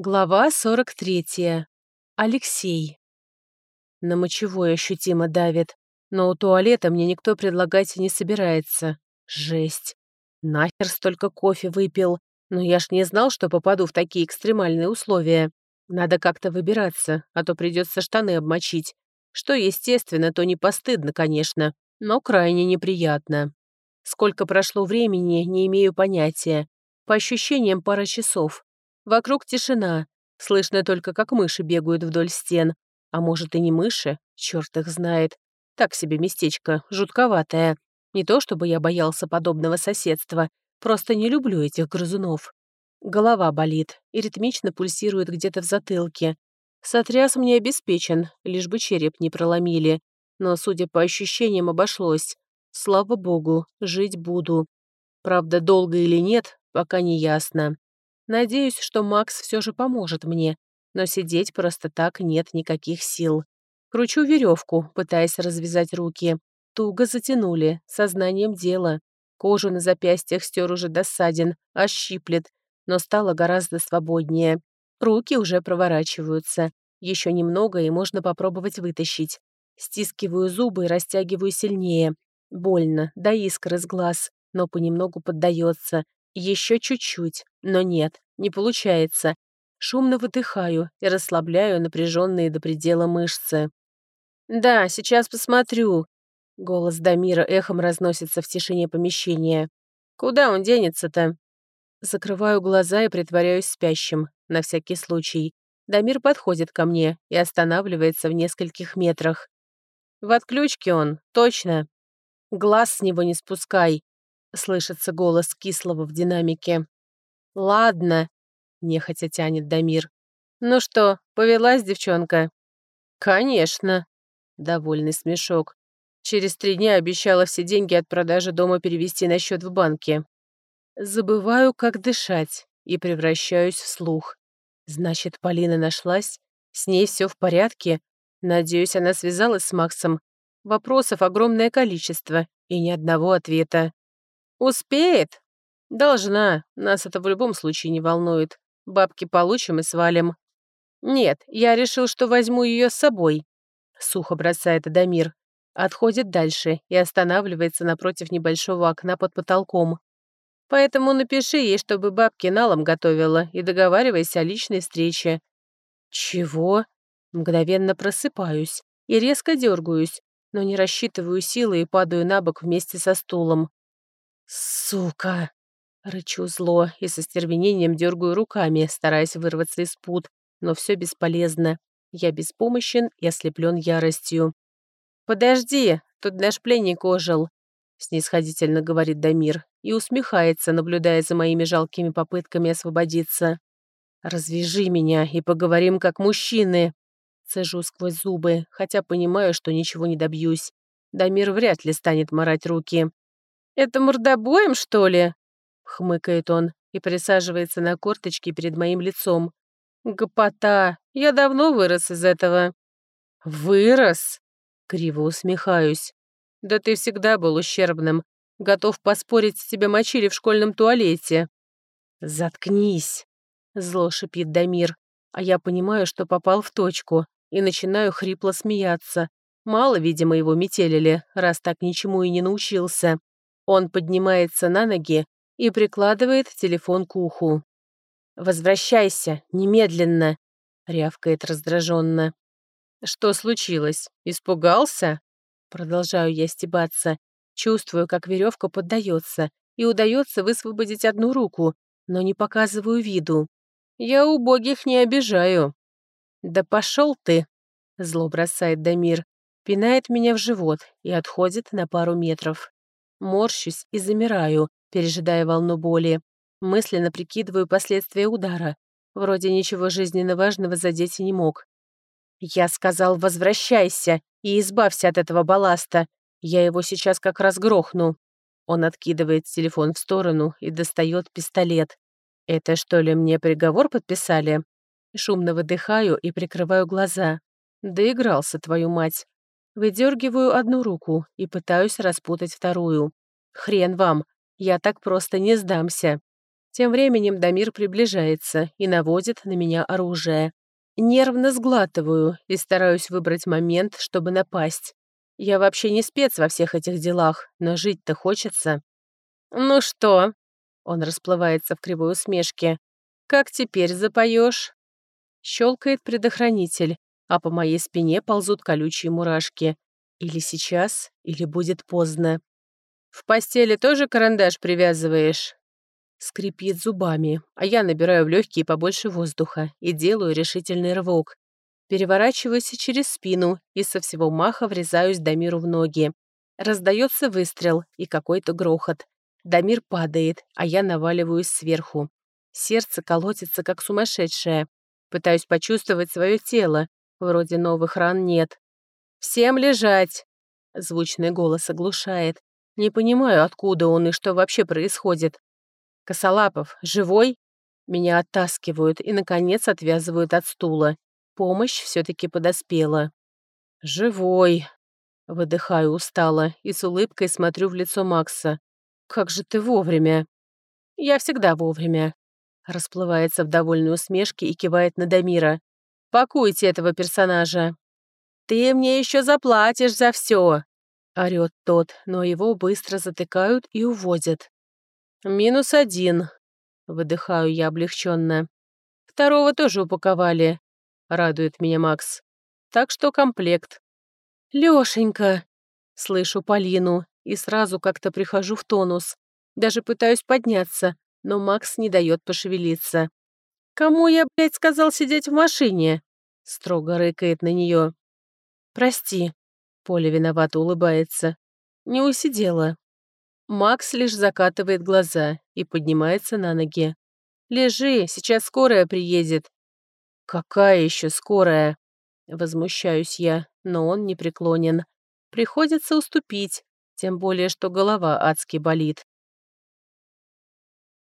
Глава 43. Алексей. На мочевой ощутимо давит, но у туалета мне никто предлагать не собирается. Жесть. Нахер столько кофе выпил. Но я ж не знал, что попаду в такие экстремальные условия. Надо как-то выбираться, а то придется штаны обмочить. Что естественно, то не постыдно, конечно, но крайне неприятно. Сколько прошло времени, не имею понятия. По ощущениям, пара часов. Вокруг тишина. Слышно только, как мыши бегают вдоль стен. А может, и не мыши? Черт их знает. Так себе местечко, жутковатое. Не то чтобы я боялся подобного соседства. Просто не люблю этих грызунов. Голова болит и ритмично пульсирует где-то в затылке. Сотряс мне обеспечен, лишь бы череп не проломили. Но, судя по ощущениям, обошлось. Слава богу, жить буду. Правда, долго или нет, пока не ясно. Надеюсь, что Макс все же поможет мне, но сидеть просто так нет никаких сил. Кручу веревку, пытаясь развязать руки. Туго затянули, сознанием дела. Кожу на запястьях стер уже досаден, аж щиплет, но стало гораздо свободнее. Руки уже проворачиваются. Еще немного, и можно попробовать вытащить. Стискиваю зубы и растягиваю сильнее. Больно, до искр из глаз, но понемногу поддается. Еще чуть-чуть, но нет, не получается. Шумно выдыхаю и расслабляю напряженные до предела мышцы. «Да, сейчас посмотрю». Голос Дамира эхом разносится в тишине помещения. «Куда он денется-то?» Закрываю глаза и притворяюсь спящим, на всякий случай. Дамир подходит ко мне и останавливается в нескольких метрах. «В отключке он, точно. Глаз с него не спускай», — слышится голос кислого в динамике. «Ладно», — нехотя тянет Дамир. «Ну что, повелась девчонка?» «Конечно», — довольный смешок. «Через три дня обещала все деньги от продажи дома перевести на счет в банке». Забываю, как дышать, и превращаюсь в слух. Значит, Полина нашлась? С ней все в порядке? Надеюсь, она связалась с Максом. Вопросов огромное количество и ни одного ответа. «Успеет?» «Должна. Нас это в любом случае не волнует. Бабки получим и свалим». «Нет, я решил, что возьму ее с собой», — сухо бросает Адамир. Отходит дальше и останавливается напротив небольшого окна под потолком. «Поэтому напиши ей, чтобы бабки налом готовила, и договаривайся о личной встрече». «Чего?» Мгновенно просыпаюсь и резко дергаюсь, но не рассчитываю силы и падаю на бок вместе со стулом. «Сука!» Рычу зло и со стервенением дергаю руками, стараясь вырваться из пут, но все бесполезно. Я беспомощен и ослеплен яростью. «Подожди, тут наш пленник ожил», — снисходительно говорит Дамир и усмехается, наблюдая за моими жалкими попытками освободиться. «Развяжи меня и поговорим как мужчины», — цежу сквозь зубы, хотя понимаю, что ничего не добьюсь. Дамир вряд ли станет морать руки. «Это мордобоем, что ли?» хмыкает он и присаживается на корточки перед моим лицом. «Гопота! Я давно вырос из этого». «Вырос?» — криво усмехаюсь. «Да ты всегда был ущербным. Готов поспорить, тебя мочили в школьном туалете». «Заткнись!» — зло шипит Дамир, а я понимаю, что попал в точку, и начинаю хрипло смеяться. Мало, видимо, его метелили, раз так ничему и не научился. Он поднимается на ноги и прикладывает телефон к уху. «Возвращайся, немедленно!» — рявкает раздраженно. «Что случилось? Испугался?» Продолжаю я стебаться. Чувствую, как веревка поддается, и удается высвободить одну руку, но не показываю виду. Я убогих не обижаю. «Да пошел ты!» — зло бросает Дамир, пинает меня в живот и отходит на пару метров. Морщусь и замираю, пережидая волну боли. Мысленно прикидываю последствия удара. Вроде ничего жизненно важного задеть и не мог. «Я сказал, возвращайся и избавься от этого балласта. Я его сейчас как раз грохну». Он откидывает телефон в сторону и достает пистолет. «Это что ли мне приговор подписали?» Шумно выдыхаю и прикрываю глаза. Доигрался, твою мать. Выдергиваю одну руку и пытаюсь распутать вторую. Хрен вам, я так просто не сдамся. Тем временем Дамир приближается и наводит на меня оружие. Нервно сглатываю и стараюсь выбрать момент, чтобы напасть. Я вообще не спец во всех этих делах, но жить-то хочется. «Ну что?» — он расплывается в кривой усмешке. «Как теперь запоешь?» Щелкает предохранитель, а по моей спине ползут колючие мурашки. Или сейчас, или будет поздно. «В постели тоже карандаш привязываешь?» Скрипит зубами, а я набираю в легкие побольше воздуха и делаю решительный рывок. Переворачиваюсь через спину и со всего маха врезаюсь Дамиру в ноги. Раздается выстрел и какой-то грохот. Дамир падает, а я наваливаюсь сверху. Сердце колотится, как сумасшедшее. Пытаюсь почувствовать свое тело. Вроде новых ран нет. «Всем лежать!» Звучный голос оглушает. Не понимаю, откуда он и что вообще происходит. «Косолапов, живой?» Меня оттаскивают и, наконец, отвязывают от стула. Помощь все-таки подоспела. «Живой!» Выдыхаю устало и с улыбкой смотрю в лицо Макса. «Как же ты вовремя!» «Я всегда вовремя!» Расплывается в довольной усмешке и кивает на Дамира. «Пакуйте этого персонажа!» «Ты мне еще заплатишь за все!» Орет тот, но его быстро затыкают и уводят. «Минус один», — выдыхаю я облегченно. «Второго тоже упаковали», — радует меня Макс. «Так что комплект». «Лёшенька», — слышу Полину, и сразу как-то прихожу в тонус. Даже пытаюсь подняться, но Макс не дает пошевелиться. «Кому я, блядь, сказал сидеть в машине?» — строго рыкает на нее. «Прости», — Поля виновато улыбается. «Не усидела». Макс лишь закатывает глаза и поднимается на ноги. «Лежи, сейчас скорая приедет». «Какая еще скорая?» Возмущаюсь я, но он не преклонен. Приходится уступить, тем более, что голова адски болит.